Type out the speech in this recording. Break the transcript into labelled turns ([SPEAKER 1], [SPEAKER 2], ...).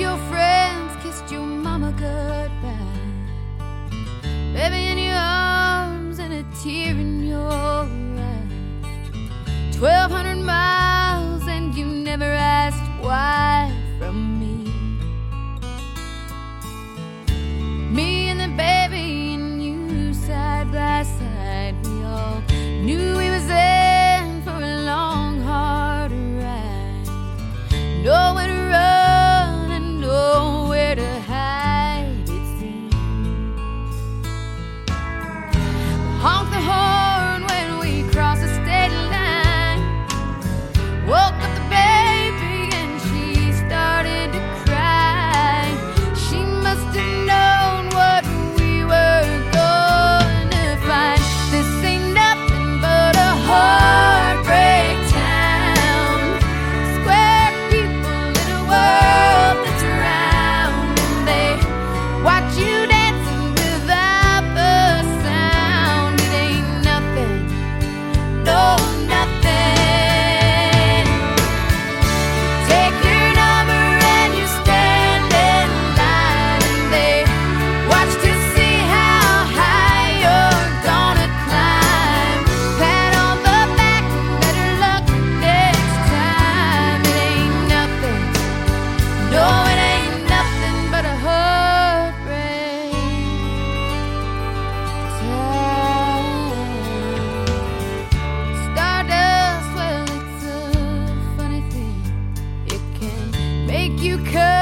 [SPEAKER 1] your friends, kissed your mama goodbye. Baby in your arms and a tear in your eye. Twelve hundred miles and you never asked why. you could.